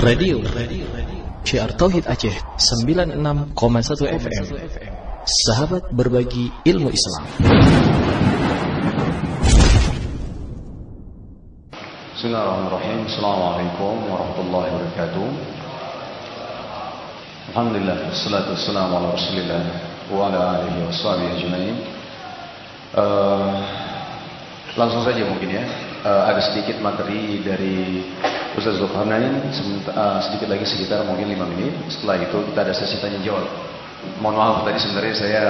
Radio Syiar Tauhid Aceh 96,1 FM Sahabat berbagi ilmu Islam. Bismillahirrahmanirrahim. Assalamualaikum warahmatullahi wabarakatuh. Alhamdulillah Wassalatu wassalamu ala rasulillah Wa ala alihi wa sahbihi ajma'in. Uh, Langsung saja mungkin ya. Uh, Ada sedikit materi dari Ustaz Zulkarnain uh, Sedikit lagi sekitar mungkin 5 menit Setelah itu kita ada sesi tanya jawab Mohon maaf tadi sebenarnya saya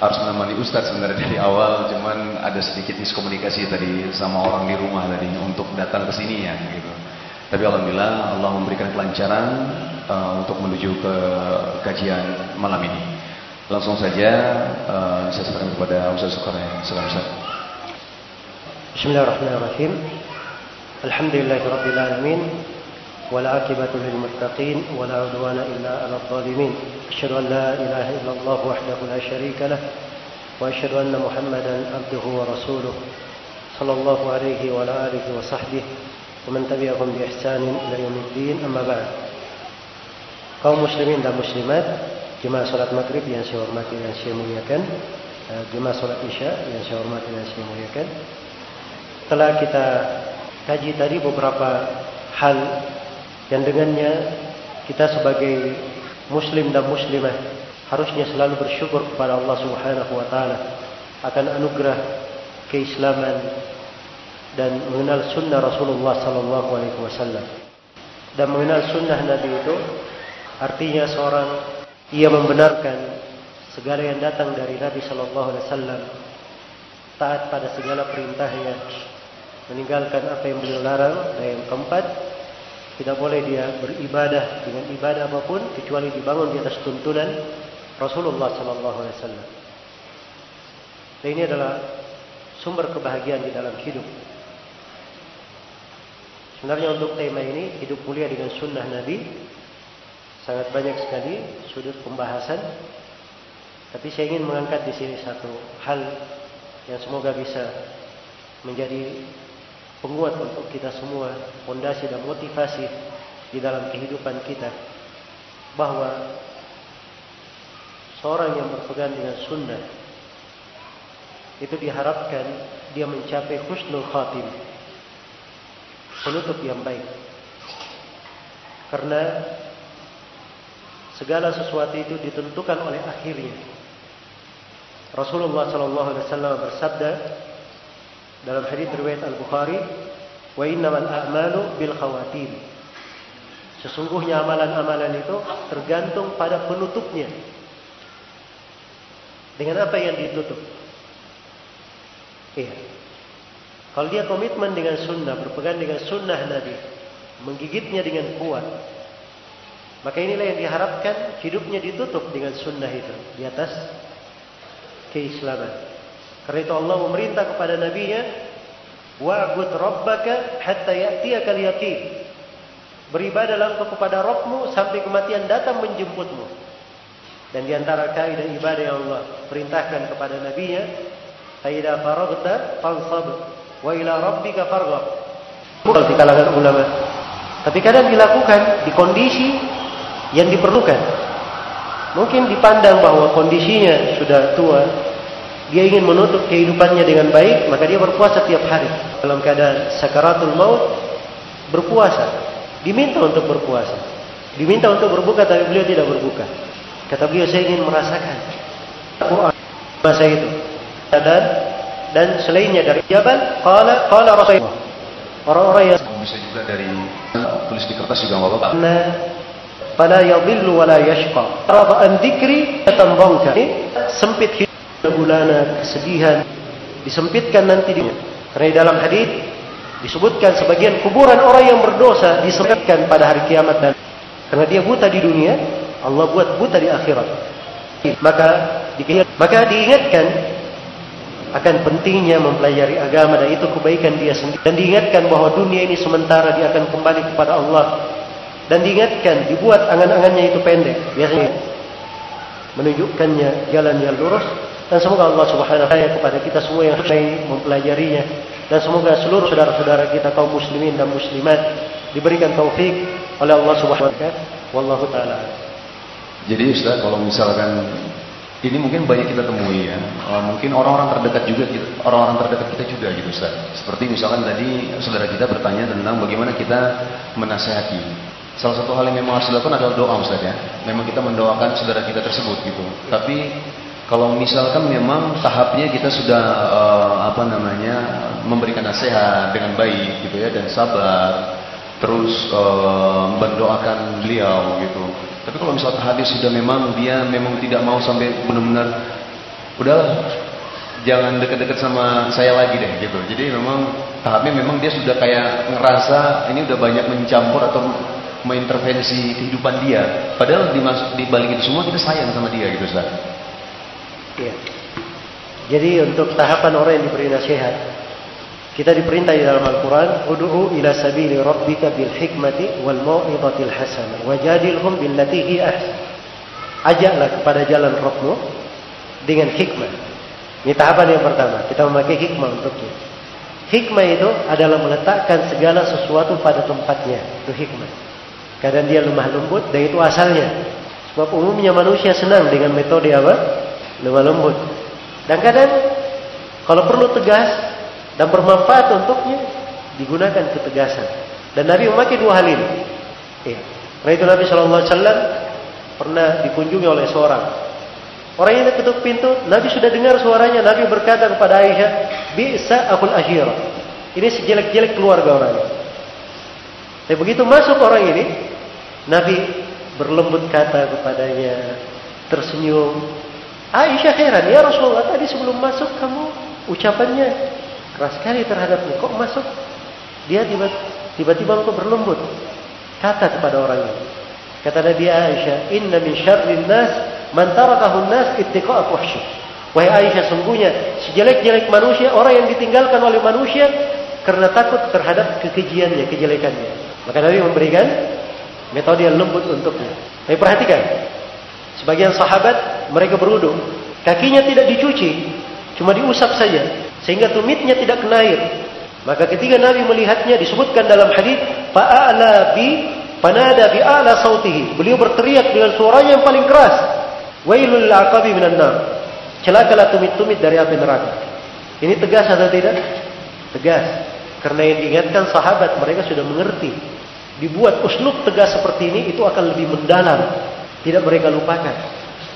harus menemani Ustadz sebenarnya dari awal, cuman ada sedikit miskomunikasi tadi sama orang di rumah tadi untuk datang ke sini ya gitu. Tapi alhamdulillah Allah memberikan kelancaran uh, untuk menuju ke kajian malam ini. Langsung saja uh, saya serahkan kepada Ustaz Sukarya. Silakan Ustaz. Bismillahirrahmanirrahim. الحمد لله رب العالمين والعاقبة للمتقين ولا عدوان إلا على الظالمين. أشهد أن لا إله إلا الله وحده لا شريك له وأشهد أن محمدا عبده ورسوله صلى الله عليه وعلى آله وصحبه ومن تبعهم بإحسان إلى يوم الدين. أما بعد قوم مسلمين dan مسلمات jemaah salat maghrib yang saya hormati dan saya muliakan jemaah salat isya yang saya hormati dan kita kaji tadi beberapa hal yang dengannya kita sebagai muslim dan muslimah harusnya selalu bersyukur kepada Allah Subhanahu wa taala akan anugerah keislaman dan mengenal sunnah Rasulullah sallallahu alaihi wasallam. Dan mengenal sunnah Nabi itu artinya seorang ia membenarkan segala yang datang dari Nabi sallallahu alaihi wasallam, taat pada segala perintahnya, meninggalkan apa yang beliau larang, dan yang keempat tidak boleh dia beribadah dengan ibadah apapun kecuali dibangun di atas tuntunan Rasulullah sallallahu alaihi wasallam. Dan ini adalah sumber kebahagiaan di dalam hidup. Sebenarnya untuk tema ini hidup mulia dengan sunnah Nabi sangat banyak sekali sudut pembahasan. Tapi saya ingin mengangkat di sini satu hal yang semoga bisa menjadi penguat untuk kita semua, fondasi dan motivasi di dalam kehidupan kita bahwa seorang yang berpegang dengan sunnah itu diharapkan dia mencapai husnul khatim penutup yang baik. Karena segala sesuatu itu ditentukan oleh akhirnya. Rasulullah sallallahu alaihi wasallam bersabda dalam hadis riwayat Al-Bukhari, "Wa innamal a'malu bil khawatim." Sesungguhnya amalan-amalan itu tergantung pada penutupnya. Dengan apa yang ditutup? Iya. Kalau dia komitmen dengan sunnah, berpegang dengan sunnah Nabi, menggigitnya dengan kuat, maka inilah yang diharapkan hidupnya ditutup dengan sunnah itu di atas keislaman. Karena itu Allah memerintah kepada nabinya, "Wa'bud rabbaka hatta ya'tiyakal yaqin." Beribadahlah kepada Rabbmu sampai kematian datang menjemputmu. Dan di antara kaidah ibadah yang Allah perintahkan kepada nabinya, "Faida faraghta fansab wa ila rabbika farghab." Bukan di kalangan ulama. Tapi kadang dilakukan di kondisi yang diperlukan. Mungkin dipandang bahwa kondisinya sudah tua, dia ingin menutup kehidupannya dengan baik, maka dia berpuasa tiap hari. Dalam keadaan sakaratul maut, berpuasa. Diminta untuk berpuasa. Diminta untuk berbuka, tapi beliau tidak berbuka. Kata beliau, saya ingin merasakan Quran masa itu. Dan dan selainnya dari Jabal, qala qala Rasulullah. Orang-orang yang bisa juga dari tulis di kertas juga enggak apa-apa. Nah, fala yadhillu wa la yashqa. Rada an dzikri tambangka. Sempit hidup ulana kesedihan disempitkan nanti di karena di dalam hadis disebutkan sebagian kuburan orang yang berdosa disempitkan pada hari kiamat dan karena dia buta di dunia Allah buat buta di akhirat. Maka maka diingatkan akan pentingnya mempelajari agama dan itu kebaikan dia sendiri. Dan diingatkan bahwa dunia ini sementara dia akan kembali kepada Allah. Dan diingatkan dibuat angan-angannya itu pendek. Biasanya menunjukkannya jalan yang lurus dan semoga Allah Subhanahu wa taala kepada kita semua yang baik mempelajarinya dan semoga seluruh saudara-saudara kita kaum muslimin dan muslimat diberikan taufik oleh Allah Subhanahu wa taala. Wallahu taala. Jadi Ustaz kalau misalkan ini mungkin banyak kita temui ya. Uh, mungkin orang-orang terdekat juga orang-orang terdekat kita juga gitu Ustaz. Seperti misalkan tadi saudara kita bertanya tentang bagaimana kita menasehati. Salah satu hal yang memang harus dilakukan adalah doa Ustaz ya. Memang kita mendoakan saudara kita tersebut gitu. Tapi kalau misalkan memang tahapnya kita sudah uh, apa namanya memberikan nasihat dengan baik gitu ya dan sabar terus uh, mendoakan beliau gitu. Tapi kalau misalkan hadis sudah memang dia memang tidak mau sampai benar-benar udahlah jangan dekat-dekat sama saya lagi deh gitu. Jadi memang tahapnya memang dia sudah kayak ngerasa ini udah banyak mencampur atau mengintervensi kehidupan dia. Padahal di, di balik itu semua kita sayang sama dia gitu Ustaz. Ya. Jadi untuk tahapan orang yang diberi nasihat, kita diperintah di dalam Al-Quran, Udu'u ila sabili rabbika bil hikmati wal mau'izatil hasanah, wajadilhum billati hi ahsan. Ajaklah kepada jalan Rabbmu dengan hikmah. Ini tahapan yang pertama, kita memakai hikmah untuknya. Hikmah itu adalah meletakkan segala sesuatu pada tempatnya. Itu hikmah. Kadang dia lemah lembut dan itu asalnya. Sebab umumnya manusia senang dengan metode apa? Lemah lembut. Dan kadang kalau perlu tegas dan bermanfaat untuknya digunakan ketegasan. Dan Nabi memakai dua hal ini. Ya. Karena itu Nabi Shallallahu Alaihi Wasallam pernah dikunjungi oleh seorang orang yang ketuk pintu. Nabi sudah dengar suaranya. Nabi berkata kepada Aisyah, bisa akul ashir. Ini sejelek-jelek keluarga orangnya. Tapi begitu masuk orang ini, Nabi berlembut kata kepadanya, tersenyum, Aisyah heran, ya Rasulullah tadi sebelum masuk kamu ucapannya keras sekali terhadapnya. Kok masuk dia tiba-tiba engkau berlembut kata kepada orang ini. Kata Nabi Aisyah, "Inna min syarrin nas man tarakahu nas ittiqa'a fuhsyi." Wahai Aisyah, sungguhnya sejelek-jelek manusia orang yang ditinggalkan oleh manusia karena takut terhadap kekejiannya, kejelekannya. Maka Nabi memberikan metode yang lembut untuknya. Tapi perhatikan, Sebagian sahabat mereka beruduk, kakinya tidak dicuci, cuma diusap saja sehingga tumitnya tidak kena air. Maka ketika Nabi melihatnya disebutkan dalam hadis, fa'ala bi panada bi a'la sautihi. Beliau berteriak dengan suaranya yang paling keras. Wailul aqabi minan nar. Celakalah tumit-tumit dari api neraka. Ini tegas atau tidak? Tegas. Karena yang diingatkan sahabat mereka sudah mengerti. Dibuat uslub tegas seperti ini itu akan lebih mendalam tidak mereka lupakan.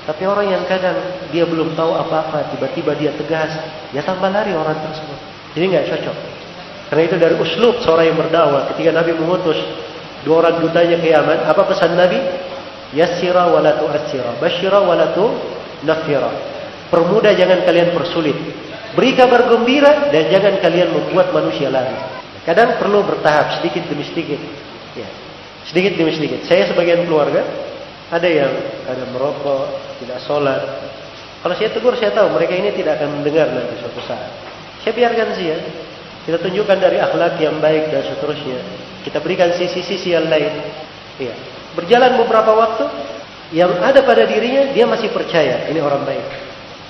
Tapi orang yang kadang dia belum tahu apa-apa, tiba-tiba dia tegas, ya tambah lari orang tersebut. Jadi nggak cocok. Karena itu dari uslub seorang yang berdakwah. Ketika Nabi mengutus dua orang dutanya Yaman, apa pesan Nabi? Yassira wa la tu'assira, basyira wa la nafira. Permudah jangan kalian persulit. Beri kabar gembira dan jangan kalian membuat manusia lari. Kadang perlu bertahap sedikit demi sedikit. Ya. Sedikit demi sedikit. Saya sebagian keluarga ada yang ada merokok, tidak sholat. Kalau saya tegur, saya tahu mereka ini tidak akan mendengar nanti suatu saat. Saya biarkan sih ya. Kita tunjukkan dari akhlak yang baik dan seterusnya. Kita berikan sisi-sisi yang lain. Ya. Berjalan beberapa waktu, yang ada pada dirinya dia masih percaya ini orang baik.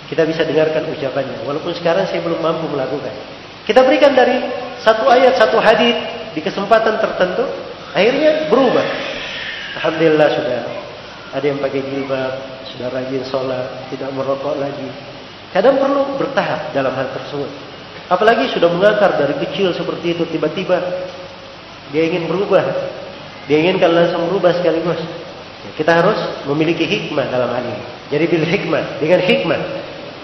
Kita bisa dengarkan ucapannya, walaupun sekarang saya belum mampu melakukan. Kita berikan dari satu ayat, satu hadis di kesempatan tertentu, akhirnya berubah. Alhamdulillah sudah ada yang pakai jilbab, sudah rajin sholat, tidak merokok lagi. Kadang perlu bertahap dalam hal tersebut. Apalagi sudah mengakar dari kecil seperti itu, tiba-tiba dia ingin berubah. Dia inginkan langsung berubah sekaligus. Kita harus memiliki hikmah dalam hal ini. Jadi bil hikmah, dengan hikmah.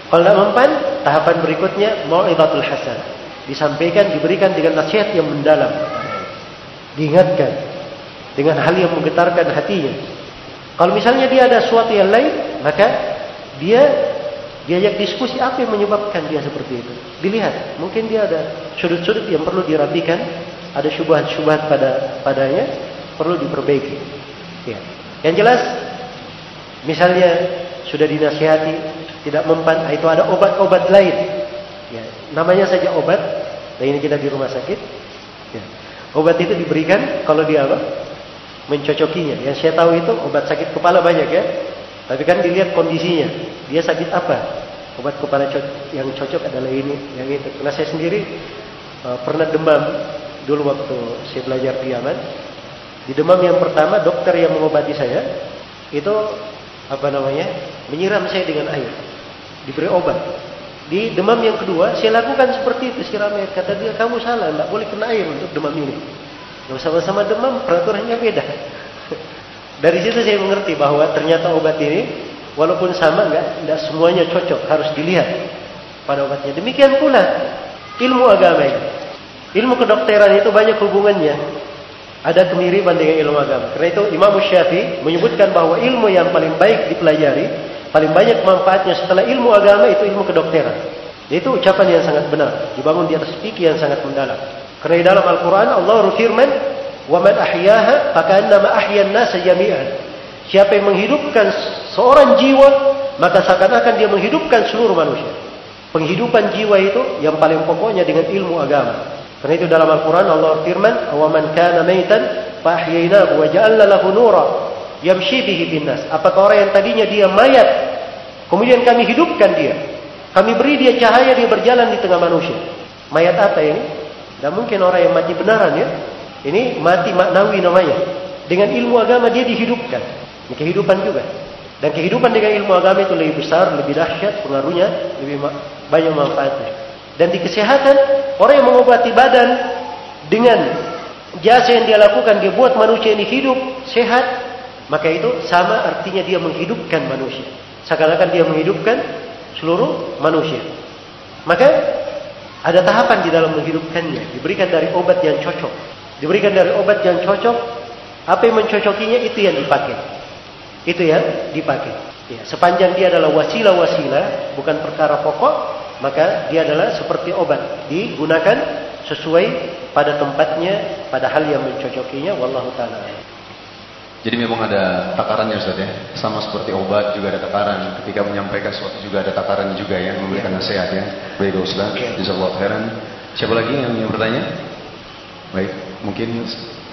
Kalau tidak mempan, tahapan berikutnya mau ibatul hasan. Disampaikan, diberikan dengan nasihat yang mendalam. Diingatkan dengan hal yang menggetarkan hatinya. Kalau misalnya dia ada sesuatu yang lain, maka dia diajak diskusi apa yang menyebabkan dia seperti itu. Dilihat, mungkin dia ada sudut-sudut yang perlu dirapikan, ada syubhat-syubhat pada padanya, perlu diperbaiki. Ya. Yang jelas, misalnya sudah dinasihati, tidak mempan, itu ada obat-obat lain. Ya. Namanya saja obat, dan ini kita di rumah sakit. Ya. Obat itu diberikan kalau dia apa? Mencocokinya. Yang saya tahu itu obat sakit kepala banyak ya. Tapi kan dilihat kondisinya. Dia sakit apa? Obat kepala yang cocok adalah ini, yang itu. Karena saya sendiri uh, pernah demam dulu waktu saya belajar di Yaman. Di demam yang pertama dokter yang mengobati saya itu apa namanya menyiram saya dengan air, diberi obat. Di demam yang kedua saya lakukan seperti itu siram air. Kata dia kamu salah, tidak boleh kena air untuk demam ini. Kalau sama-sama demam peraturannya beda. Dari situ saya mengerti bahwa ternyata obat ini walaupun sama enggak, enggak semuanya cocok, harus dilihat pada obatnya. Demikian pula ilmu agama ini. Ilmu kedokteran itu banyak hubungannya. Ada kemiripan dengan ilmu agama. Karena itu Imam Syafi'i menyebutkan bahwa ilmu yang paling baik dipelajari, paling banyak manfaatnya setelah ilmu agama itu ilmu kedokteran. Itu ucapan yang sangat benar, dibangun di atas fikih yang sangat mendalam. Kerana dalam Al-Quran Allah berfirman, "Waman ahyaha fakannama ahyan nasa jami'an." Siapa yang menghidupkan seorang jiwa, maka seakan-akan dia menghidupkan seluruh manusia. Penghidupan jiwa itu yang paling pokoknya dengan ilmu agama. Karena itu dalam Al-Quran Allah berfirman, "Waman kana maitan fahyaynahu wa ja'alna lahu nura yamshi bihi binnas." Apakah orang yang tadinya dia mayat, kemudian kami hidupkan dia? Kami beri dia cahaya dia berjalan di tengah manusia. Mayat apa ini? Tidak mungkin orang yang mati benaran ya. Ini mati maknawi namanya. Dengan ilmu agama dia dihidupkan. Ini kehidupan juga. Dan kehidupan dengan ilmu agama itu lebih besar, lebih dahsyat, pengaruhnya lebih banyak manfaatnya. Dan di kesehatan, orang yang mengobati badan dengan jasa yang dia lakukan, dia buat manusia ini hidup, sehat, maka itu sama artinya dia menghidupkan manusia. Seakan-akan dia menghidupkan seluruh manusia. Maka ada tahapan di dalam menghidupkannya, diberikan dari obat yang cocok. Diberikan dari obat yang cocok, apa yang mencocokinya itu yang dipakai. Itu yang dipakai. Ya, sepanjang dia adalah wasilah-wasilah, bukan perkara pokok, maka dia adalah seperti obat. Digunakan sesuai pada tempatnya, pada hal yang mencocokinya. Wallahu ta'ala. Jadi memang ada takarannya Ustaz ya. Sama seperti obat juga ada takaran. Ketika menyampaikan sesuatu juga ada takaran juga ya, memberikan ya. nasihat ya. Baik Ustaz, ya. jazakallahu khairan. Siapa lagi yang ingin bertanya? Baik. Mungkin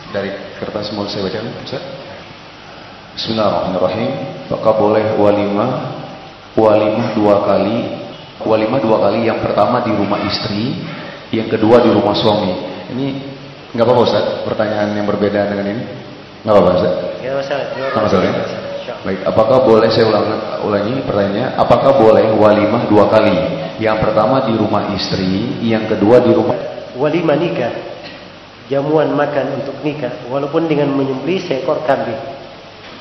dari kertas mau saya baca, Ustaz? Bismillahirrahmanirrahim. Apakah boleh walimah walimah dua kali? Walimah dua kali. Yang pertama di rumah istri, yang kedua di rumah suami. Ini nggak apa-apa Ustaz? Pertanyaan yang berbeda dengan ini? Nggak apa-apa Ustaz? Ya ya? Baik, apakah boleh saya ulang ulangi pertanyaannya? Apakah boleh walimah dua kali? Yang pertama di rumah istri, yang kedua di rumah walimah nikah jamuan makan untuk nikah walaupun dengan menyembelih seekor kambing.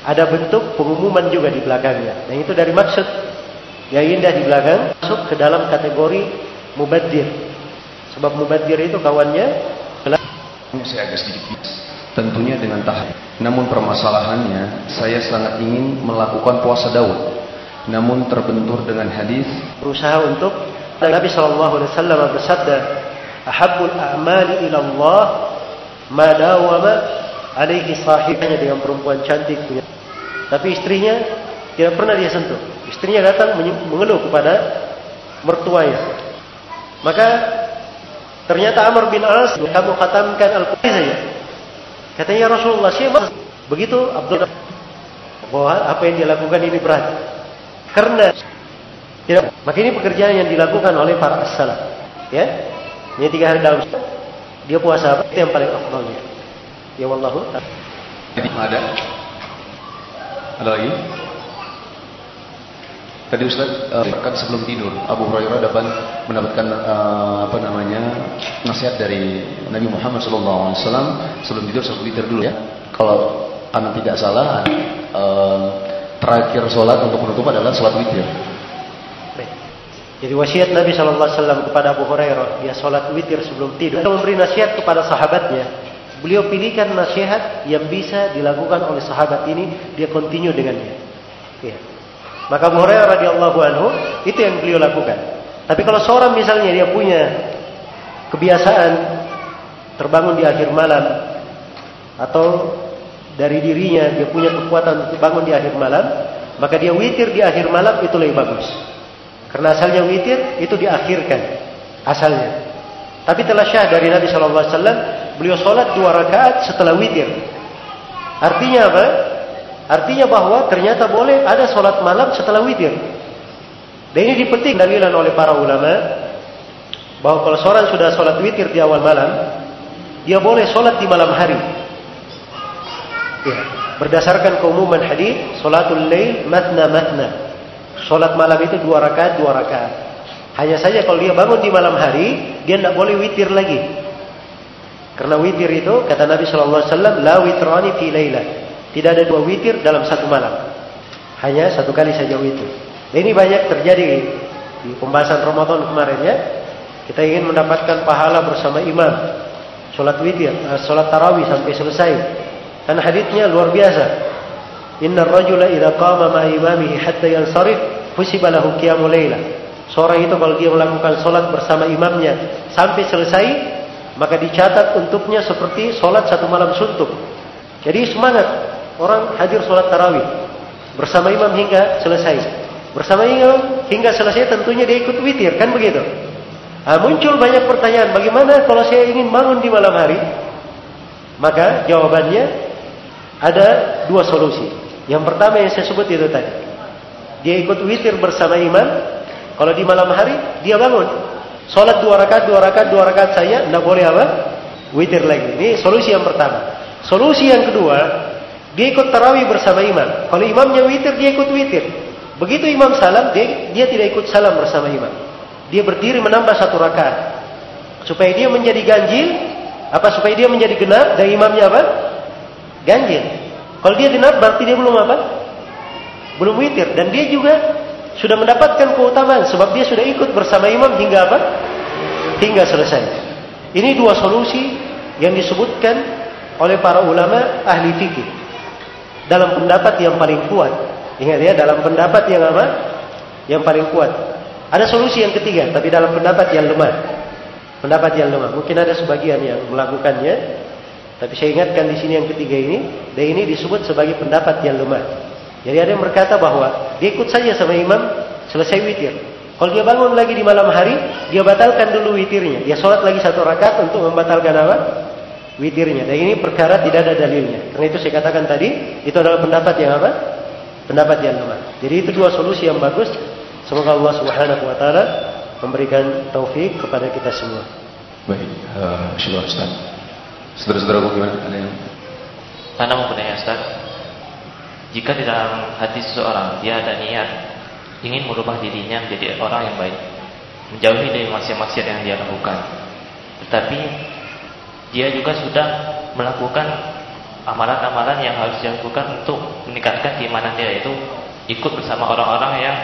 Ada bentuk pengumuman juga di belakangnya. Dan itu dari maksud yang indah di belakang masuk ke dalam kategori mubadir. Sebab mubadir itu kawannya ini saya agak sedikit tentunya dengan tahap. Namun permasalahannya saya sangat ingin melakukan puasa Daud. Namun terbentur dengan hadis berusaha untuk Nabi sallallahu alaihi wasallam bersabda, "Ahabbul a'mali ila Allah madawama alaihi sahibnya dengan perempuan cantik punya. Tapi istrinya tidak pernah dia sentuh. Istrinya datang mengeluh kepada mertuanya. Maka ternyata Amr bin As kamu khatamkan Al-Qur'an saja. Katanya Rasulullah siapa? Begitu Abdul bahwa apa yang dilakukan ini berat. Karena tidak, maka ini pekerjaan yang dilakukan oleh para as-salaf. Ya, ini tiga hari dalam dia puasa apa? Itu yang paling afdalnya. Ya wallahu Ada? Ada lagi? Tadi Ustaz uh, kan sebelum tidur Abu Hurairah dapat mendapatkan uh, apa namanya nasihat dari Nabi Muhammad SAW sebelum tidur sebelum tidur dulu ya. Kalau anak tidak salah uh, terakhir sholat untuk menutup adalah sholat witir. Jadi wasiat Nabi Wasallam kepada Abu Hurairah, dia sholat witir sebelum tidur. Dia memberi nasihat kepada sahabatnya. Beliau pilihkan nasihat yang bisa dilakukan oleh sahabat ini, dia continue dengannya. Ya. Maka Abu Hurairah radhiyallahu anhu itu yang beliau lakukan. Tapi kalau seorang misalnya dia punya kebiasaan terbangun di akhir malam atau dari dirinya dia punya kekuatan untuk bangun di akhir malam, maka dia witir di akhir malam itu lebih bagus. Karena asalnya witir itu diakhirkan asalnya. Tapi telah syah dari Nabi Shallallahu Alaihi Wasallam beliau sholat dua rakaat setelah witir. Artinya apa? Artinya bahwa ternyata boleh ada sholat malam setelah witir. Dan ini dipetik dalilan oleh para ulama bahwa kalau seorang sudah sholat witir di awal malam, dia boleh sholat di malam hari. Ya, berdasarkan keumuman hadis, salatul lail matna matna. Salat malam itu dua rakaat, dua rakaat. Hanya saja kalau dia bangun di malam hari, dia tidak boleh witir lagi. Karena witir itu kata Nabi Shallallahu Alaihi Wasallam, la witrani fi laila. Tidak ada dua witir dalam satu malam. Hanya satu kali saja witir. Dan ini banyak terjadi di pembahasan Ramadan kemarin ya. Kita ingin mendapatkan pahala bersama imam. Sholat witir, uh, sholat tarawih sampai selesai. Karena hadisnya luar biasa. Inna rajula idza qama ma imamihi hatta yansarif husiba lahu qiyamul laila. Seorang itu kalau dia melakukan sholat bersama imamnya sampai selesai, maka dicatat untuknya seperti sholat satu malam suntuk. Jadi semangat orang hadir sholat tarawih bersama imam hingga selesai. Bersama imam hingga selesai tentunya dia ikut witir, kan begitu? Nah, muncul banyak pertanyaan, bagaimana kalau saya ingin bangun di malam hari? Maka jawabannya ada dua solusi. Yang pertama yang saya sebut itu tadi. Dia ikut witir bersama imam. Kalau di malam hari, dia bangun. Sholat dua rakaat, dua rakaat, dua rakaat saya, tidak boleh apa? Witir lagi. Ini solusi yang pertama. Solusi yang kedua, dia ikut tarawih bersama imam. Kalau imamnya witir, dia ikut witir. Begitu imam salam, dia, dia tidak ikut salam bersama imam. Dia berdiri menambah satu rakaat. Supaya dia menjadi ganjil, apa supaya dia menjadi genap dan imamnya apa? Ganjil. Kalau dia genap berarti dia belum apa? Belum witir dan dia juga sudah mendapatkan keutamaan sebab dia sudah ikut bersama imam hingga apa? Hingga selesai. Ini dua solusi yang disebutkan oleh para ulama ahli fikih dalam pendapat yang paling kuat. Ingat ya, dalam pendapat yang apa? Yang paling kuat. Ada solusi yang ketiga, tapi dalam pendapat yang lemah. Pendapat yang lemah. Mungkin ada sebagian yang melakukannya, tapi saya ingatkan di sini yang ketiga ini, dan ini disebut sebagai pendapat yang lemah. Jadi ada yang berkata bahwa dia ikut saja sama imam selesai witir. Kalau dia bangun lagi di malam hari, dia batalkan dulu witirnya. Dia sholat lagi satu rakaat untuk membatalkan apa? Witirnya. Dan ini perkara tidak ada dalilnya. Karena itu saya katakan tadi, itu adalah pendapat yang apa? Pendapat yang lemah. Jadi itu dua solusi yang bagus Semoga Allah Subhanahu wa taala memberikan taufik kepada kita semua. Baik, uh, Ustaz. Saudara-saudara gimana? Ada yang Saya mau bertanya Ustaz, jika di dalam hati seseorang dia ada niat ingin merubah dirinya menjadi orang yang baik, menjauhi dari maksiat-maksiat yang dia lakukan, tetapi dia juga sudah melakukan amalan-amalan yang harus dilakukan untuk meningkatkan keimanan dia yaitu ikut bersama orang-orang yang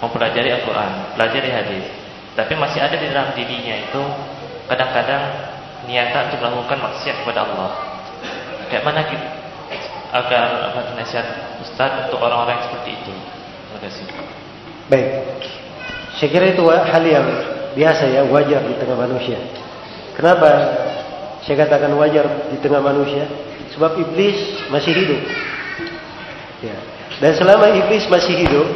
mempelajari Al-Quran, pelajari hadis, tapi masih ada di dalam dirinya itu kadang-kadang niatan untuk melakukan maksiat kepada Allah. Kayak mana kita agar apa nasihat Ustaz untuk orang-orang seperti itu? Terima kasih. Baik. Saya kira itu hal yang biasa ya, wajar di tengah manusia. Kenapa saya katakan wajar di tengah manusia? Sebab iblis masih hidup. Ya. Dan selama iblis masih hidup,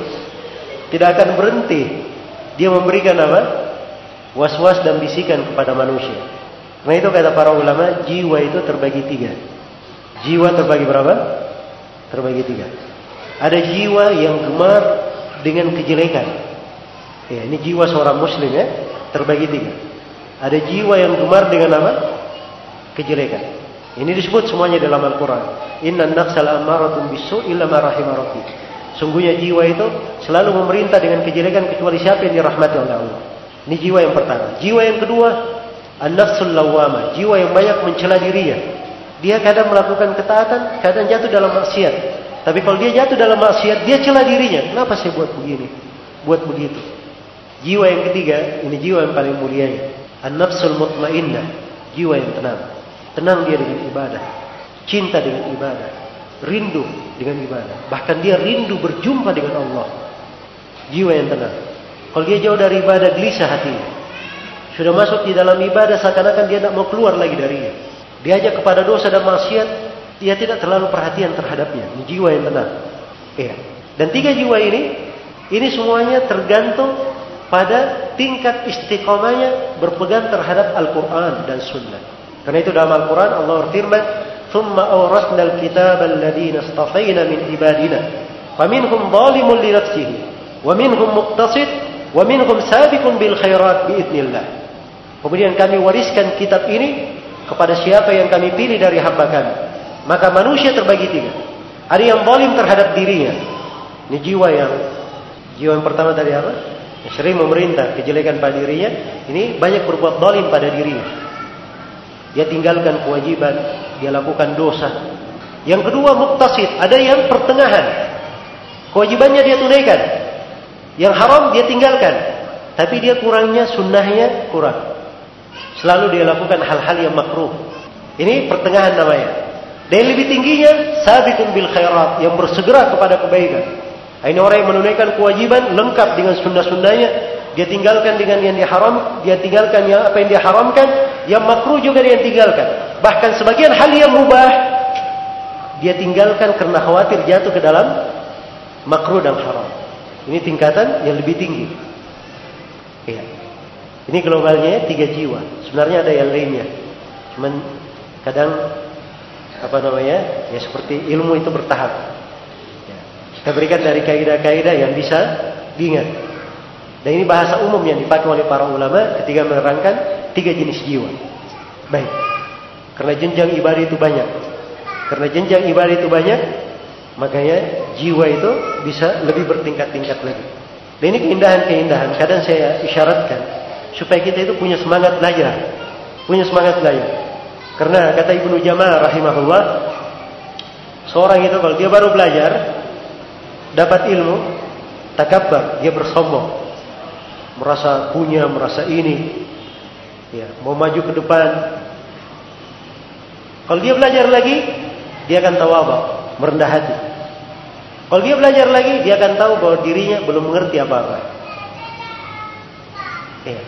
tidak akan berhenti dia memberikan apa? Was-was dan bisikan kepada manusia. Karena itu kata para ulama, jiwa itu terbagi tiga. Jiwa terbagi berapa? Terbagi tiga. Ada jiwa yang gemar dengan kejelekan. Ya, ini jiwa seorang muslim ya, terbagi tiga. Ada jiwa yang gemar dengan apa? Kejelekan. Ini disebut semuanya dalam Al-Quran. Inna nafsal ammaratun bisu illa ma Sungguhnya jiwa itu selalu memerintah dengan kejelekan kecuali siapa yang dirahmati oleh Allah. Ini jiwa yang pertama. Jiwa yang kedua, an-nafsul jiwa yang banyak mencela dirinya. Dia kadang melakukan ketaatan, kadang jatuh dalam maksiat. Tapi kalau dia jatuh dalam maksiat, dia cela dirinya. Kenapa saya buat begini? Buat begitu. Jiwa yang ketiga, ini jiwa yang paling mulia. An-nafsul mutmainnah, jiwa yang tenang. Tenang dia dengan ibadah. Cinta dengan ibadah rindu dengan ibadah. Bahkan dia rindu berjumpa dengan Allah. Jiwa yang tenang. Kalau dia jauh dari ibadah, gelisah hatinya. Sudah masuk di dalam ibadah, seakan-akan dia tidak mau keluar lagi darinya. Diajak kepada dosa dan maksiat, dia tidak terlalu perhatian terhadapnya. Ini jiwa yang tenang. Iya. Dan tiga jiwa ini, ini semuanya tergantung pada tingkat istiqomahnya berpegang terhadap Al-Quran dan Sunnah. Karena itu dalam Al-Quran Allah berfirman, ثم أورثنا الكتاب الذين اصطفينا من عبادنا فمنهم ظالم لنفسه ومنهم مقتصد ومنهم سابق بالخيرات بإذن الله Kemudian kami wariskan kitab ini kepada siapa yang kami pilih dari hamba kami. Maka manusia terbagi tiga. Ada yang zalim terhadap dirinya. Ini jiwa yang jiwa yang pertama tadi apa? Yang sering memerintah kejelekan pada dirinya. Ini banyak berbuat zalim pada dirinya. Dia tinggalkan kewajiban, dia lakukan dosa. Yang kedua muktasid, ada yang pertengahan. Kewajibannya dia tunaikan. Yang haram dia tinggalkan. Tapi dia kurangnya sunnahnya kurang. Selalu dia lakukan hal-hal yang makruh. Ini pertengahan namanya. Dan lebih tingginya sabitun bil khairat yang bersegera kepada kebaikan. Ini orang yang menunaikan kewajiban lengkap dengan sunnah-sunnahnya. Dia tinggalkan dengan yang diharam, dia tinggalkan yang apa yang diharamkan, yang makruh juga dia tinggalkan. Bahkan sebagian hal yang mubah dia tinggalkan karena khawatir jatuh ke dalam makruh dan haram. Ini tingkatan yang lebih tinggi. Iya. Ini globalnya tiga jiwa. Sebenarnya ada yang lainnya. Cuman kadang apa namanya ya seperti ilmu itu bertahap ya. kita berikan dari kaidah-kaidah yang bisa diingat dan ini bahasa umum yang dipakai oleh para ulama ketika menerangkan tiga jenis jiwa. Baik. Karena jenjang ibadah itu banyak. Karena jenjang ibadah itu banyak makanya jiwa itu bisa lebih bertingkat-tingkat lagi. Dan ini keindahan-keindahan. Kadang saya isyaratkan supaya kita itu punya semangat belajar. Punya semangat belajar. Karena kata Ibnu Jamal rahimahullah, seorang itu kalau dia baru belajar, dapat ilmu, takabbar, dia bersombong. Merasa punya, merasa ini. Ya, mau maju ke depan. Kalau dia belajar lagi, dia akan tahu apa? Merendah hati. Kalau dia belajar lagi, dia akan tahu bahwa dirinya belum mengerti apa-apa. Ya.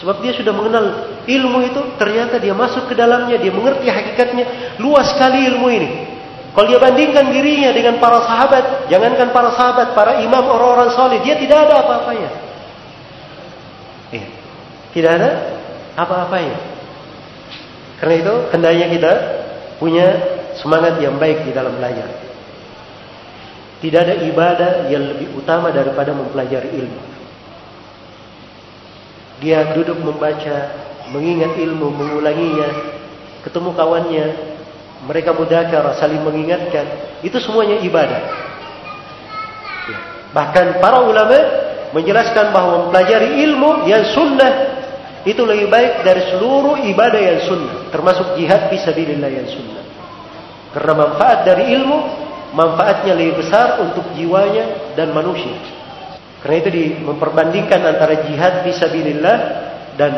Sebab dia sudah mengenal ilmu itu, ternyata dia masuk ke dalamnya, dia mengerti hakikatnya. Luas sekali ilmu ini. Kalau dia bandingkan dirinya dengan para sahabat, jangankan para sahabat, para imam orang-orang soleh, dia tidak ada apa-apanya. Eh, tidak ada apa-apanya. Karena itu, hendaknya kita punya semangat yang baik di dalam belajar. Tidak ada ibadah yang lebih utama daripada mempelajari ilmu. Dia duduk membaca, mengingat ilmu, mengulanginya, ketemu kawannya, mereka mudakar, saling mengingatkan, itu semuanya ibadah. Bahkan para ulama menjelaskan bahwa mempelajari ilmu yang sunnah itu lebih baik dari seluruh ibadah yang sunnah, termasuk jihad fisabilillah yang sunnah. Karena manfaat dari ilmu, manfaatnya lebih besar untuk jiwanya dan manusia. Karena itu di, memperbandingkan antara jihad fisabilillah dan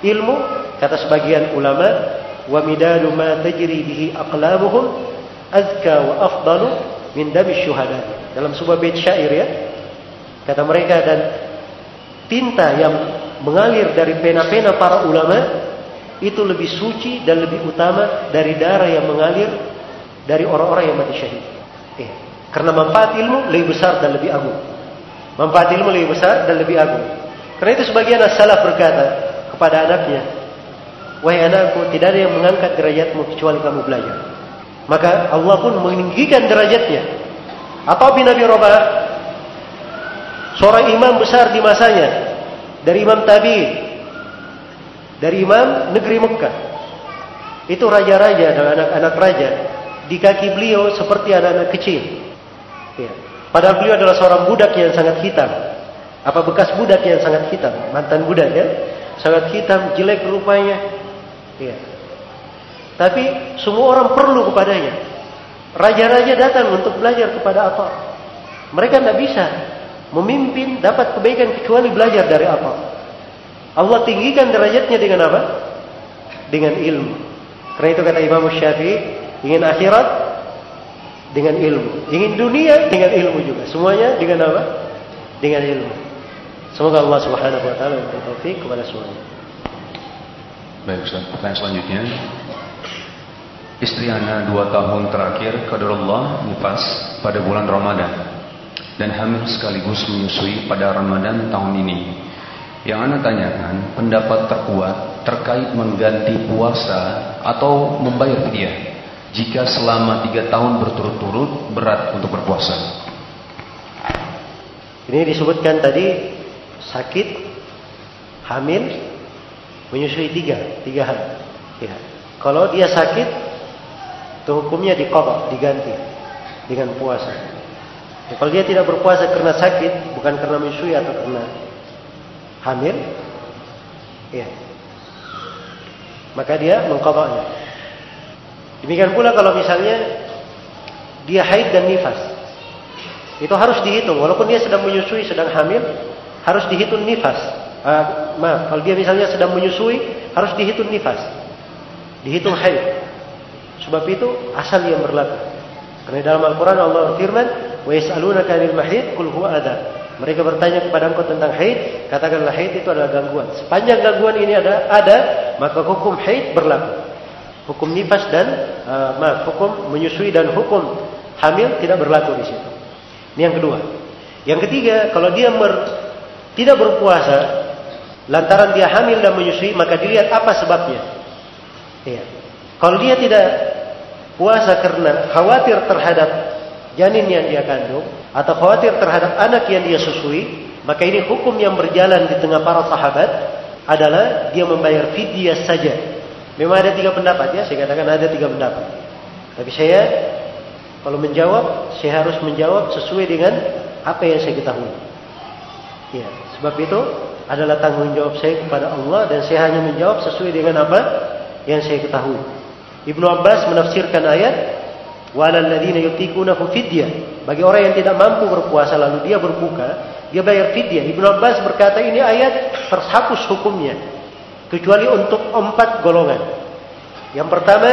ilmu kata sebagian ulama wa midadu ma tajri bihi aqlabuhum azka wa afdalu min dami syuhada. Dalam sebuah bait syair ya. Kata mereka dan tinta yang mengalir dari pena-pena para ulama itu lebih suci dan lebih utama dari darah yang mengalir dari orang-orang yang mati syahid. Eh, karena manfaat ilmu lebih besar dan lebih agung. Manfaat ilmu lebih besar dan lebih agung. Karena itu sebagian as-salaf berkata kepada anaknya, Wahai anakku, tidak ada yang mengangkat derajatmu kecuali kamu belajar. Maka Allah pun meninggikan derajatnya. Atau bin Nabi Rabah, seorang imam besar di masanya, dari imam tabi, dari imam negeri Mekah. Itu raja-raja dan anak-anak raja. Di kaki beliau seperti anak-anak kecil. Ya. Padahal beliau adalah seorang budak yang sangat hitam. Apa bekas budak yang sangat hitam? Mantan budak ya. Sangat hitam, jelek rupanya. Ya. Tapi semua orang perlu kepadanya. Raja-raja datang untuk belajar kepada apa? Mereka tidak bisa memimpin dapat kebaikan kecuali belajar dari apa? Allah tinggikan derajatnya dengan apa? Dengan ilmu. Karena itu kata Imam Syafi'i, ingin akhirat dengan ilmu. Ingin dunia dengan ilmu juga. Semuanya dengan apa? Dengan ilmu. Semoga Allah Subhanahu wa taala memberi taufik kepada semuanya. Baik Ustaz, pertanyaan selanjutnya. Istri Ana dua tahun terakhir kadarullah nifas pada bulan Ramadan dan hamil sekaligus menyusui pada Ramadan tahun ini. Yang Ana tanyakan pendapat terkuat terkait mengganti puasa atau membayar fidyah jika selama tiga tahun berturut-turut berat untuk berpuasa. Ini disebutkan tadi sakit, hamil, menyusui tiga, tiga hal. Ya. Kalau dia sakit, itu hukumnya diqadha, diganti dengan puasa. Ya, kalau dia tidak berpuasa karena sakit, bukan karena menyusui atau karena hamil, ya, maka dia mengqadhanya. Demikian pula kalau misalnya dia haid dan nifas, itu harus dihitung. Walaupun dia sedang menyusui, sedang hamil, harus dihitung nifas. Uh, maaf, kalau dia misalnya sedang menyusui, harus dihitung nifas, dihitung haid. Sebab itu asal yang berlaku. Karena dalam Al-Quran Allah firman, Wa mahid qul huwa. Mereka bertanya kepada engkau tentang haid, katakanlah haid itu adalah gangguan. Sepanjang gangguan ini ada, ada maka hukum haid berlaku. Hukum nifas dan uh, maaf, hukum menyusui dan hukum hamil tidak berlaku di situ. Ini yang kedua. Yang ketiga, kalau dia mer, tidak berpuasa lantaran dia hamil dan menyusui, maka dilihat apa sebabnya. Iya. Kalau dia tidak puasa karena khawatir terhadap janin yang dia kandung atau khawatir terhadap anak yang dia susui, maka ini hukum yang berjalan di tengah para sahabat adalah dia membayar fidyah saja. Memang ada tiga pendapat ya, saya katakan ada tiga pendapat. Tapi saya kalau menjawab, saya harus menjawab sesuai dengan apa yang saya ketahui. Ya, sebab itu adalah tanggung jawab saya kepada Allah dan saya hanya menjawab sesuai dengan apa yang saya ketahui. Ibnu Abbas menafsirkan ayat walal ladzina yutiqunahu fidyah. Bagi orang yang tidak mampu berpuasa lalu dia berbuka, dia bayar fidyah. Ibnu Abbas berkata ini ayat terhapus hukumnya kecuali untuk empat golongan. Yang pertama,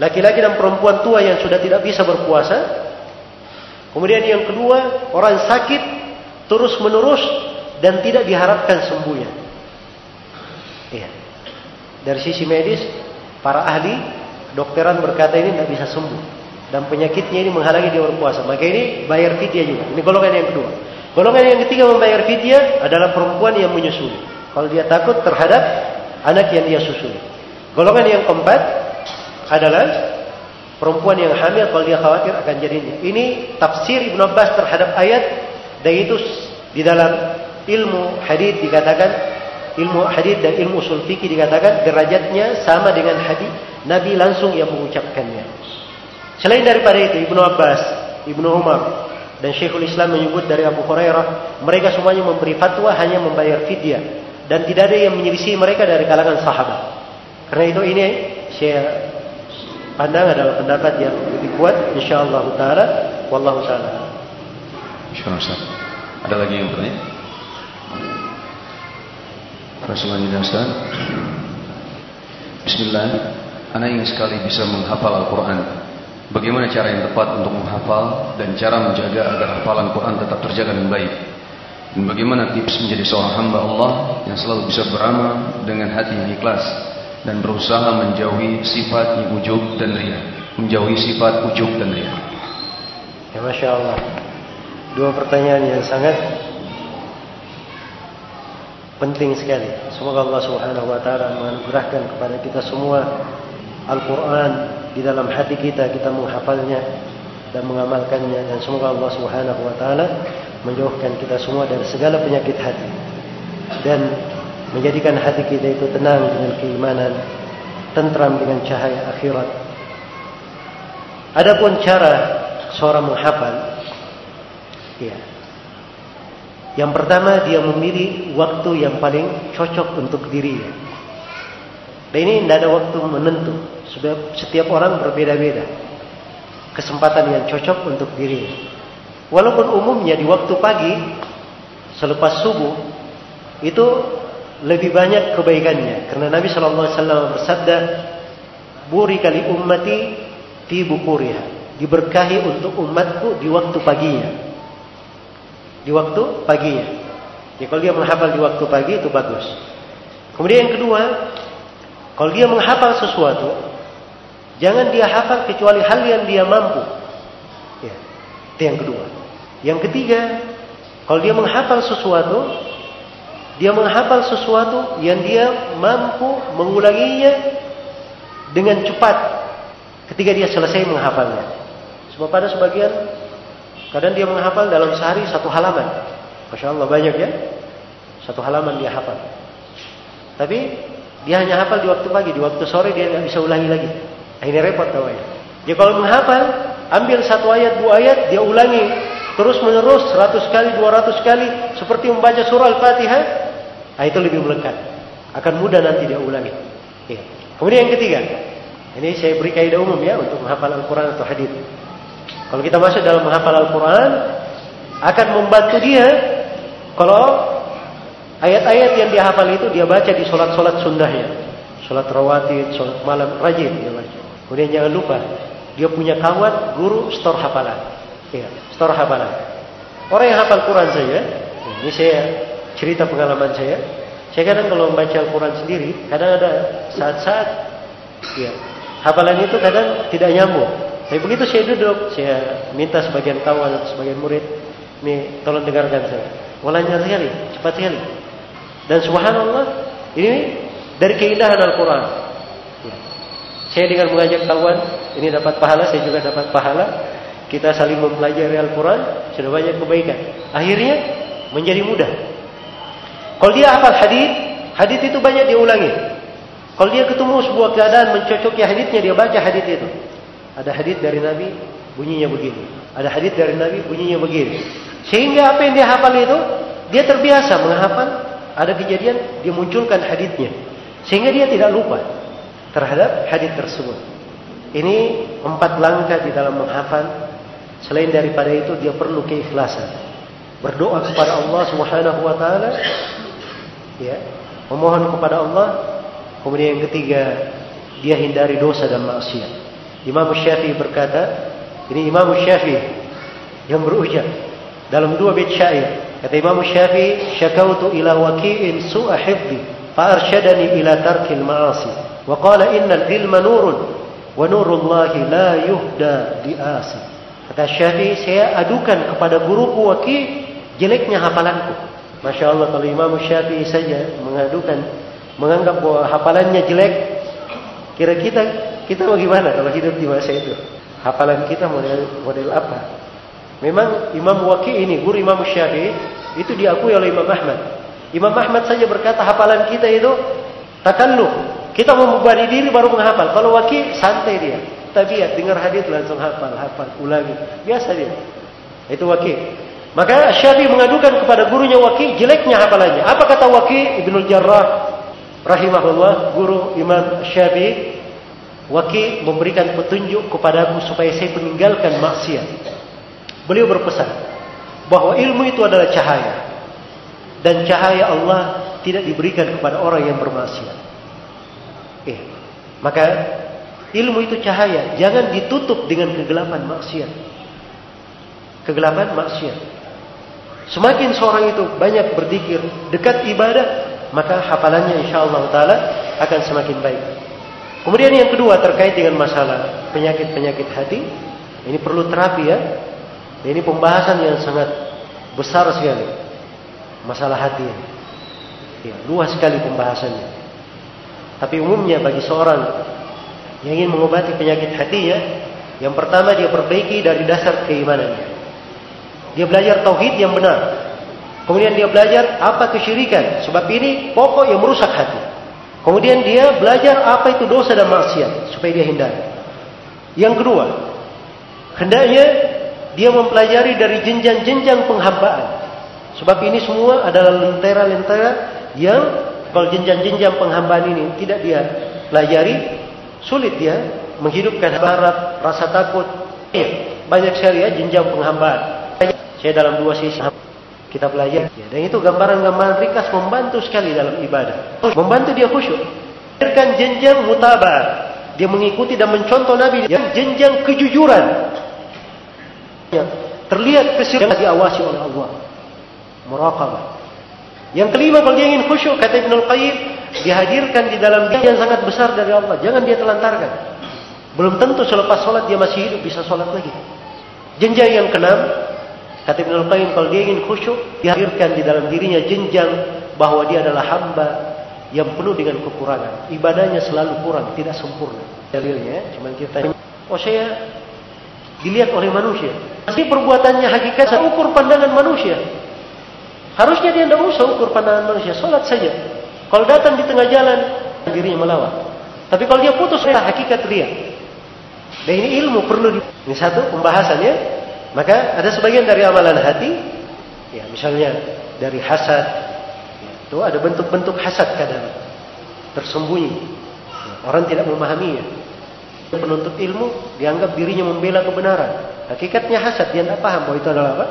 laki-laki dan perempuan tua yang sudah tidak bisa berpuasa. Kemudian yang kedua, orang sakit terus menerus dan tidak diharapkan sembuhnya. Iya. Dari sisi medis, para ahli dokteran berkata ini tidak bisa sembuh dan penyakitnya ini menghalangi dia berpuasa, maka ini bayar fidyah juga. Ini golongan yang kedua. Golongan yang ketiga membayar fidyah adalah perempuan yang menyusui. Kalau dia takut terhadap anak yang dia susui. Golongan yang keempat adalah perempuan yang hamil kalau dia khawatir akan jadinya. Ini tafsir Ibnu Abbas terhadap ayat dan itu di dalam ilmu hadis dikatakan ilmu hadis dan ilmu usul dikatakan derajatnya sama dengan hadis Nabi langsung yang mengucapkannya. Selain daripada itu Ibnu Abbas, Ibnu Umar dan Syekhul Islam menyebut dari Abu Hurairah, mereka semuanya memberi fatwa hanya membayar fidyah dan tidak ada yang menyelisih mereka dari kalangan sahabat. Karena itu ini saya pandang adalah pendapat yang lebih kuat insyaallah taala wallahu taala. Ustaz. Ada lagi yang bertanya? Rasulullah Ustaz. Bismillah. Anak ingin sekali bisa menghafal Al-Quran Bagaimana cara yang tepat untuk menghafal dan cara menjaga agar hafalan Quran tetap terjaga dengan baik. Dan bagaimana tips menjadi seorang hamba Allah yang selalu bisa beramal dengan hati yang ikhlas dan berusaha menjauhi sifat yang ujub dan ria. Menjauhi sifat ujub dan ria. Ya Masya Allah. Dua pertanyaan yang sangat penting sekali. Semoga Allah Subhanahu wa taala menganugerahkan kepada kita semua Al-Quran di dalam hati kita kita menghafalnya dan mengamalkannya dan semoga Allah Subhanahu wa taala menjauhkan kita semua dari segala penyakit hati dan menjadikan hati kita itu tenang dengan keimanan, tentram dengan cahaya akhirat. Adapun cara seorang menghafal ya. Yang pertama dia memilih waktu yang paling cocok untuk dirinya. Dan ini tidak ada waktu menentu. Sebab setiap orang berbeda-beda. Kesempatan yang cocok untuk dirinya. Walaupun umumnya di waktu pagi, selepas subuh, itu lebih banyak kebaikannya. Karena Nabi Shallallahu Alaihi Wasallam bersabda, "Buri kali ummati fi bukuriha." Diberkahi untuk umatku di waktu paginya. Di waktu paginya. Ya, kalau dia menghafal di waktu pagi itu bagus. Kemudian yang kedua, kalau dia menghafal sesuatu, Jangan dia hafal kecuali hal yang dia mampu. Ya, itu yang kedua. Yang ketiga, kalau dia menghafal sesuatu, dia menghafal sesuatu yang dia mampu mengulanginya dengan cepat ketika dia selesai menghafalnya. Sebab pada sebagian kadang dia menghafal dalam sehari satu halaman. Masya Allah banyak ya. Satu halaman dia hafal. Tapi dia hanya hafal di waktu pagi, di waktu sore dia nggak bisa ulangi lagi. Ini repot tahu ya. Kalau menghafal, ambil satu ayat, dua ayat, dia ulangi terus menerus 100 kali, 200 kali seperti membaca surah Al-Fatihah. Nah, itu lebih melekat. Akan mudah nanti dia ulangi. Ya. Kemudian yang ketiga, ini saya beri kaidah umum ya untuk menghafal Al-Quran atau hadis. Kalau kita masuk dalam menghafal Al-Quran, akan membantu dia kalau ayat-ayat yang dia hafal itu dia baca di sholat-sholat sunnahnya. Sholat rawatib, sholat malam, rajin baca. Kemudian jangan lupa, dia punya kawan, guru, stor hafalan. Ya, stor hafalan. Orang yang hafal Quran saya, ini saya cerita pengalaman saya. Saya kadang kalau membaca Al-Quran sendiri, kadang ada saat-saat, ya, hafalan itu kadang tidak nyambung. Tapi begitu saya duduk, saya minta sebagian kawan atau sebagian murid, ini tolong dengarkan saya. Walanya sekali, cepat sekali. Dan subhanallah, ini dari keindahan Al-Quran. Ya. Saya dengan mengajak kawan, ini dapat pahala, saya juga dapat pahala. Kita saling mempelajari Al-Quran, sudah banyak kebaikan. Akhirnya menjadi mudah. Kalau dia hafal hadis, hadis itu banyak diulangi. Kalau dia ketemu sebuah keadaan mencocoki hadisnya, dia baca hadis itu. Ada hadis dari Nabi, bunyinya begini. Ada hadis dari Nabi, bunyinya begini. Sehingga apa yang dia hafal itu, dia terbiasa menghafal. Ada kejadian, dia munculkan hadisnya. Sehingga dia tidak lupa terhadap hadis tersebut. Ini empat langkah di dalam menghafal Selain daripada itu dia perlu keikhlasan. Berdoa kepada Allah Subhanahu wa taala ya, memohon kepada Allah. Kemudian yang ketiga, dia hindari dosa dan maksiat. Imam Syafi'i berkata, ini Imam Syafi'i yang berujar dalam dua bait syair. Kata Imam Syafi'i, "Syakautu ila waqi'in su'a hifdhi, ila tarkil ma'asi." Wa qala innal ilma nurun wa nurullahi la yuhda bi'asi. Kata Syafi'i, saya adukan kepada guruku Waki jeleknya hafalanku. Masya Allah kalau Imam Syafi'i saja mengadukan, menganggap bahwa hafalannya jelek, kira kita kita bagaimana kalau hidup di masa itu? Hafalan kita model model apa? Memang Imam Waki ini, guru Imam Syafi'i, itu diakui oleh Imam Ahmad. Imam Ahmad saja berkata hafalan kita itu takalluh. Kita membebani diri baru menghafal. Kalau Waki santai dia tabiat, dengar hadis langsung hafal, hafal, ulangi. Biasa dia. Itu Waki. Maka Syafi'i mengadukan kepada gurunya Waki jeleknya hafalannya. Apa kata Waki Ibnu Jarrah rahimahullah, guru Imam Syafi'i? Waki memberikan petunjuk kepadaku supaya saya meninggalkan maksiat. Beliau berpesan bahwa ilmu itu adalah cahaya. Dan cahaya Allah tidak diberikan kepada orang yang bermaksiat. Eh, maka Ilmu itu cahaya, jangan ditutup dengan kegelapan maksiat. Kegelapan maksiat. Semakin seorang itu banyak berzikir, dekat ibadah, maka hafalannya insyaallah taala akan semakin baik. Kemudian yang kedua terkait dengan masalah penyakit-penyakit hati, ini perlu terapi ya. Ini pembahasan yang sangat besar sekali. Masalah hati. Ya, luas sekali pembahasannya. Tapi umumnya bagi seorang yang ingin mengobati penyakit hatinya, yang pertama dia perbaiki dari dasar keimanannya. Dia belajar tauhid yang benar. Kemudian dia belajar apa kesyirikan, sebab ini pokok yang merusak hati. Kemudian dia belajar apa itu dosa dan maksiat supaya dia hindari. Yang kedua, hendaknya dia mempelajari dari jenjang-jenjang penghambaan. Sebab ini semua adalah lentera-lentera yang kalau jenjang-jenjang penghambaan ini tidak dia pelajari, Sulit dia menghidupkan harap, rasa takut. Ya, banyak sekali ya jenjang penghambaan. Saya dalam dua sisi kita belajar ya, dan itu gambaran-gambaran rikas membantu sekali dalam ibadah. Membantu dia khusyuk. Biarkan jenjang mutabar. Dia mengikuti dan mencontoh Nabi yang jenjang kejujuran. Ya, terlihat kesirian diawasi oleh Allah. Muraqabah. Yang kelima kalau dia ingin khusyuk kata Ibnu Qayyim dihadirkan di dalam dia yang sangat besar dari Allah. Jangan dia telantarkan. Belum tentu selepas sholat dia masih hidup bisa sholat lagi. Jenjang yang keenam, kata Ibn Al-Qayyim kalau dia ingin khusyuk, dihadirkan di dalam dirinya jenjang bahwa dia adalah hamba yang penuh dengan kekurangan. Ibadahnya selalu kurang, tidak sempurna. Dalilnya, cuma kita oh saya dilihat oleh manusia. Masih perbuatannya hakikat ukur pandangan manusia. Harusnya dia tidak usah ukur pandangan manusia, sholat saja. Kalau datang di tengah jalan, dirinya melawan. Tapi kalau dia putus, hakikat ria. Dan ini ilmu perlu di ini satu pembahasannya. Maka ada sebagian dari amalan hati, ya misalnya dari hasad, itu ada bentuk-bentuk hasad kadang tersembunyi. Orang tidak memahaminya. Penuntut ilmu dianggap dirinya membela kebenaran. Hakikatnya hasad, dia tidak paham bahwa itu adalah apa?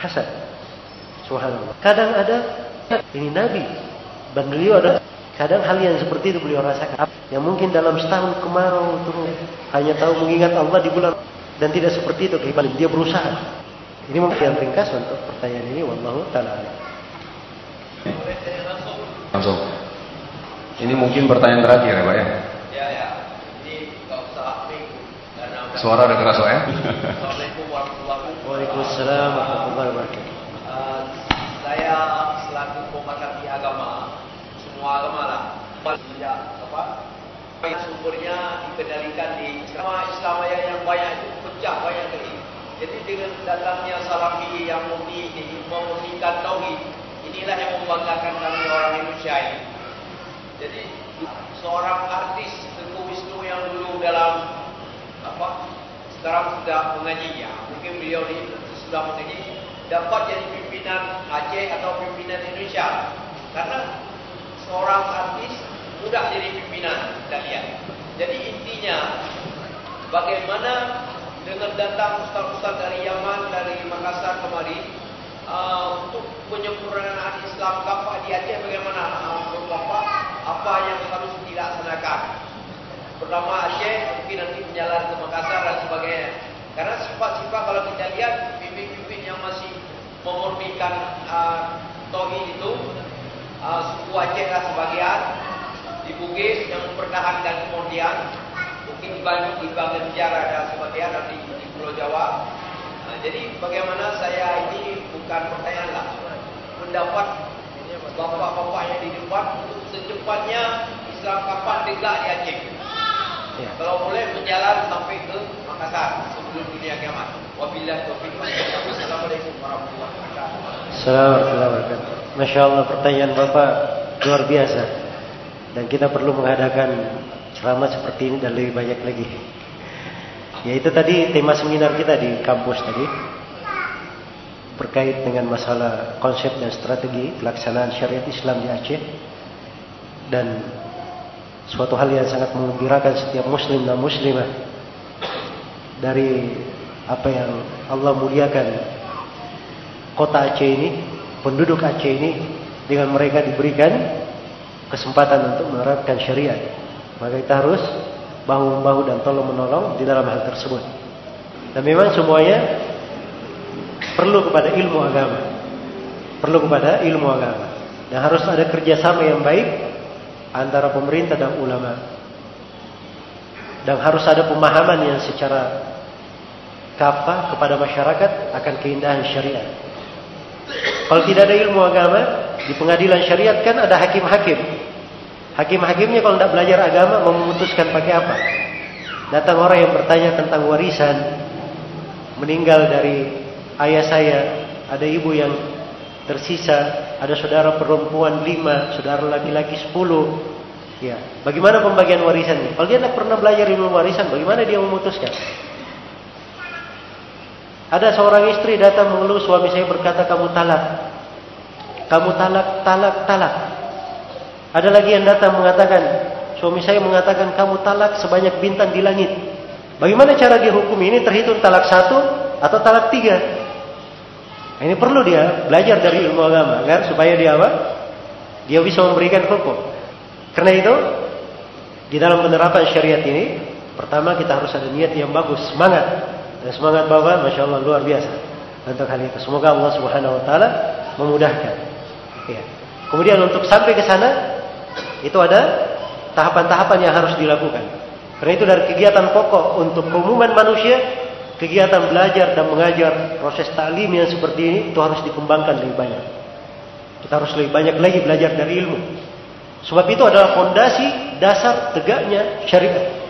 Hasad. Subhanallah. Kadang ada ini Nabi dan beliau ada kadang hal yang seperti itu beliau rasakan. Yang mungkin dalam setahun kemarau turun hanya tahu mengingat Allah di bulan dan tidak seperti itu kehidupan dia berusaha. Ini mungkin yang ringkas untuk pertanyaan ini wallahu taala. Langsung. Ini mungkin pertanyaan terakhir ya, Pak ya. Ya, ya. Ini enggak usah minggu karena Suara udah keras, Pak ya. Waalaikumsalam warahmatullahi wabarakatuh. Pemerhati agama, semua agama lah, ya, apa? Sumbernya dikendalikan di Islam. Islam yang banyak itu pecah banyak kali. Jadi dengan datangnya Salafi yang murni ini memurnikan tauhid, inilah yang membanggakan kami orang Indonesia ini. Jadi seorang artis Tengku Wisnu yang dulu dalam apa sekarang sudah mengaji ya mungkin beliau ini sudah mengaji dapat jadi pimpinan Aceh atau pimpinan Indonesia. Karena seorang artis mudah jadi pimpinan kita lihat jadi intinya bagaimana dengan datang ustaz-ustaz dari Yaman dari Makassar kemari uh, untuk penyempurnaan Islam kapak di Aceh bagaimana? Uh, Bapak apa yang harus dilaksanakan? Pertama Aceh mungkin nanti menjalan ke Makassar dan sebagainya. Karena sifat-sifat kalau kita lihat pimpin-pimpin yang masih memurnikan uh, Tauhid itu uh, suku Aceh lah sebagian di Bugis yang mempertahankan kemudian mungkin di Bandung di Banjar ada sebagian dan di, di Pulau Jawa Nah, jadi bagaimana saya ini bukan pertanyaan lah pendapat bapak-bapak yang di depan untuk secepatnya Islam kapan tegak di Aceh. Ya. Kalau boleh berjalan sampai ke Makassar sebelum dunia kiamat. Assalamualaikum. Masya Allah pertanyaan Bapak luar biasa. Dan kita perlu mengadakan ceramah seperti ini dan lebih banyak lagi. Ya itu tadi tema seminar kita di kampus tadi. Berkait dengan masalah konsep dan strategi pelaksanaan syariat Islam di Aceh. Dan suatu hal yang sangat mengembirakan setiap muslim dan muslimah. Dari apa yang Allah muliakan kota Aceh ini, penduduk Aceh ini dengan mereka diberikan kesempatan untuk menerapkan syariat. Maka kita harus bahu membahu dan tolong menolong di dalam hal tersebut. Dan memang semuanya perlu kepada ilmu agama, perlu kepada ilmu agama. Dan harus ada kerjasama yang baik antara pemerintah dan ulama. Dan harus ada pemahaman yang secara kafah kepada masyarakat akan keindahan syariat. Kalau tidak ada ilmu agama, di pengadilan syariat kan ada hakim-hakim. Hakim-hakimnya kalau tidak belajar agama mau memutuskan pakai apa? Datang orang yang bertanya tentang warisan, meninggal dari ayah saya, ada ibu yang tersisa, ada saudara perempuan lima, saudara laki-laki sepuluh. Ya, bagaimana pembagian warisannya? Kalau dia tidak pernah belajar ilmu warisan, bagaimana dia memutuskan? Ada seorang istri datang mengeluh suami saya berkata kamu talak. Kamu talak, talak, talak. Ada lagi yang datang mengatakan suami saya mengatakan kamu talak sebanyak bintang di langit. Bagaimana cara dia hukum ini terhitung talak satu atau talak tiga? Nah, ini perlu dia belajar dari ilmu agama agar supaya dia apa? Dia bisa memberikan hukum. Karena itu di dalam penerapan syariat ini pertama kita harus ada niat yang bagus, semangat semangat Bapak, masya Allah luar biasa untuk hal itu. Semoga Allah Subhanahu Wa Taala memudahkan. Ya. Kemudian untuk sampai ke sana itu ada tahapan-tahapan yang harus dilakukan. Karena itu dari kegiatan pokok untuk keumuman manusia, kegiatan belajar dan mengajar proses taklim yang seperti ini itu harus dikembangkan lebih banyak. Kita harus lebih banyak lagi belajar dari ilmu. Sebab itu adalah fondasi dasar tegaknya syariat.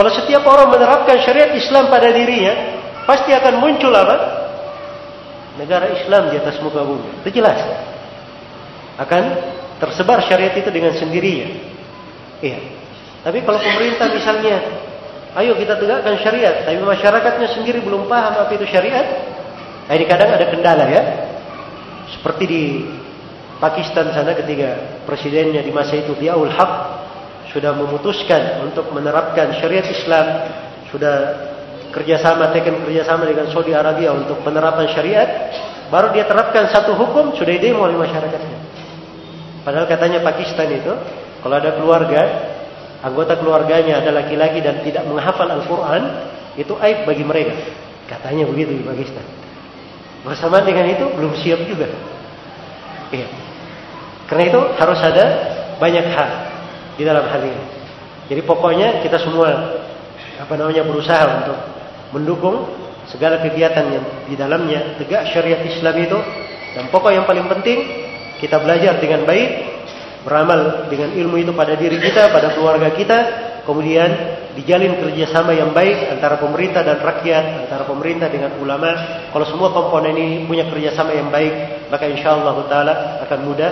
Kalau setiap orang menerapkan syariat Islam pada dirinya, pasti akan muncul apa? Negara Islam di atas muka bumi. Itu jelas. Akan tersebar syariat itu dengan sendirinya. Iya. Tapi kalau pemerintah misalnya Ayo kita tegakkan syariat, tapi masyarakatnya sendiri belum paham apa itu syariat. Nah, ini kadang ada kendala ya. Seperti di Pakistan sana ketika presidennya di masa itu Diaul Haq sudah memutuskan untuk menerapkan syariat Islam, sudah kerjasama, tekan kerjasama dengan Saudi Arabia untuk penerapan syariat, baru dia terapkan satu hukum sudah demo oleh masyarakatnya. Padahal katanya Pakistan itu kalau ada keluarga anggota keluarganya ada laki-laki dan tidak menghafal Al-Quran, itu aib bagi mereka. Katanya begitu di Pakistan. Bersamaan dengan itu belum siap juga. Iya. Karena itu harus ada banyak hal di dalam hal ini. Jadi pokoknya kita semua apa namanya berusaha untuk mendukung segala kegiatan yang di dalamnya tegak syariat Islam itu dan pokok yang paling penting kita belajar dengan baik beramal dengan ilmu itu pada diri kita, pada keluarga kita, kemudian dijalin kerjasama yang baik antara pemerintah dan rakyat, antara pemerintah dengan ulama. Kalau semua komponen ini punya kerjasama yang baik, maka insya Allah Taala akan mudah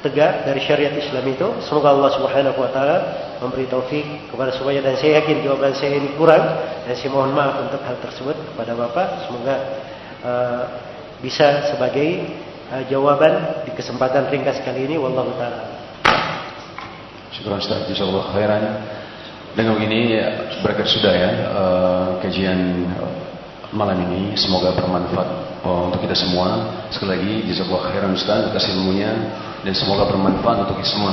tegak dari syariat Islam itu. Semoga Allah Subhanahu Wa Taala memberi taufik kepada semuanya dan saya yakin jawaban saya ini kurang dan saya mohon maaf untuk hal tersebut kepada Bapak. Semoga uh, bisa sebagai uh, jawaban di kesempatan ringkas kali ini wallahu taala. Syukur Ustaz, insyaallah khairan. Dengan begini ya, berakhir sudah ya uh, kajian malam ini semoga bermanfaat untuk kita semua. Sekali lagi jazakallahu khairan Ustaz atas ilmunya dan semoga bermanfaat untuk semua.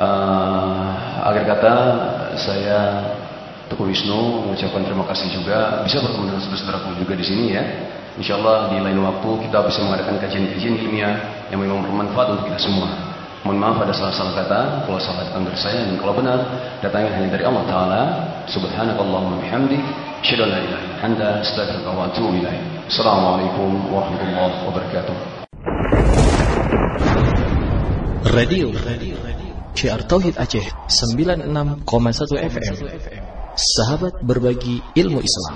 Uh, akhir kata saya Tuku Wisnu mengucapkan terima kasih juga bisa bertemu dengan saudara-saudaraku juga di sini ya. Insya Allah di lain waktu kita bisa mengadakan kajian-kajian ilmiah yang memang bermanfaat untuk kita semua. Mohon maaf ada salah-salah kata, kalau salah datang saya dan kalau benar datangnya hanya dari Allah Taala. Subhanakallahumma bihamdik, an la ilaha illa anta, astaghfiruka wa. Assalamualaikum warahmatullahi wabarakatuh. Radio CR Tauhid Aceh 96,1 FM Sahabat berbagi ilmu Islam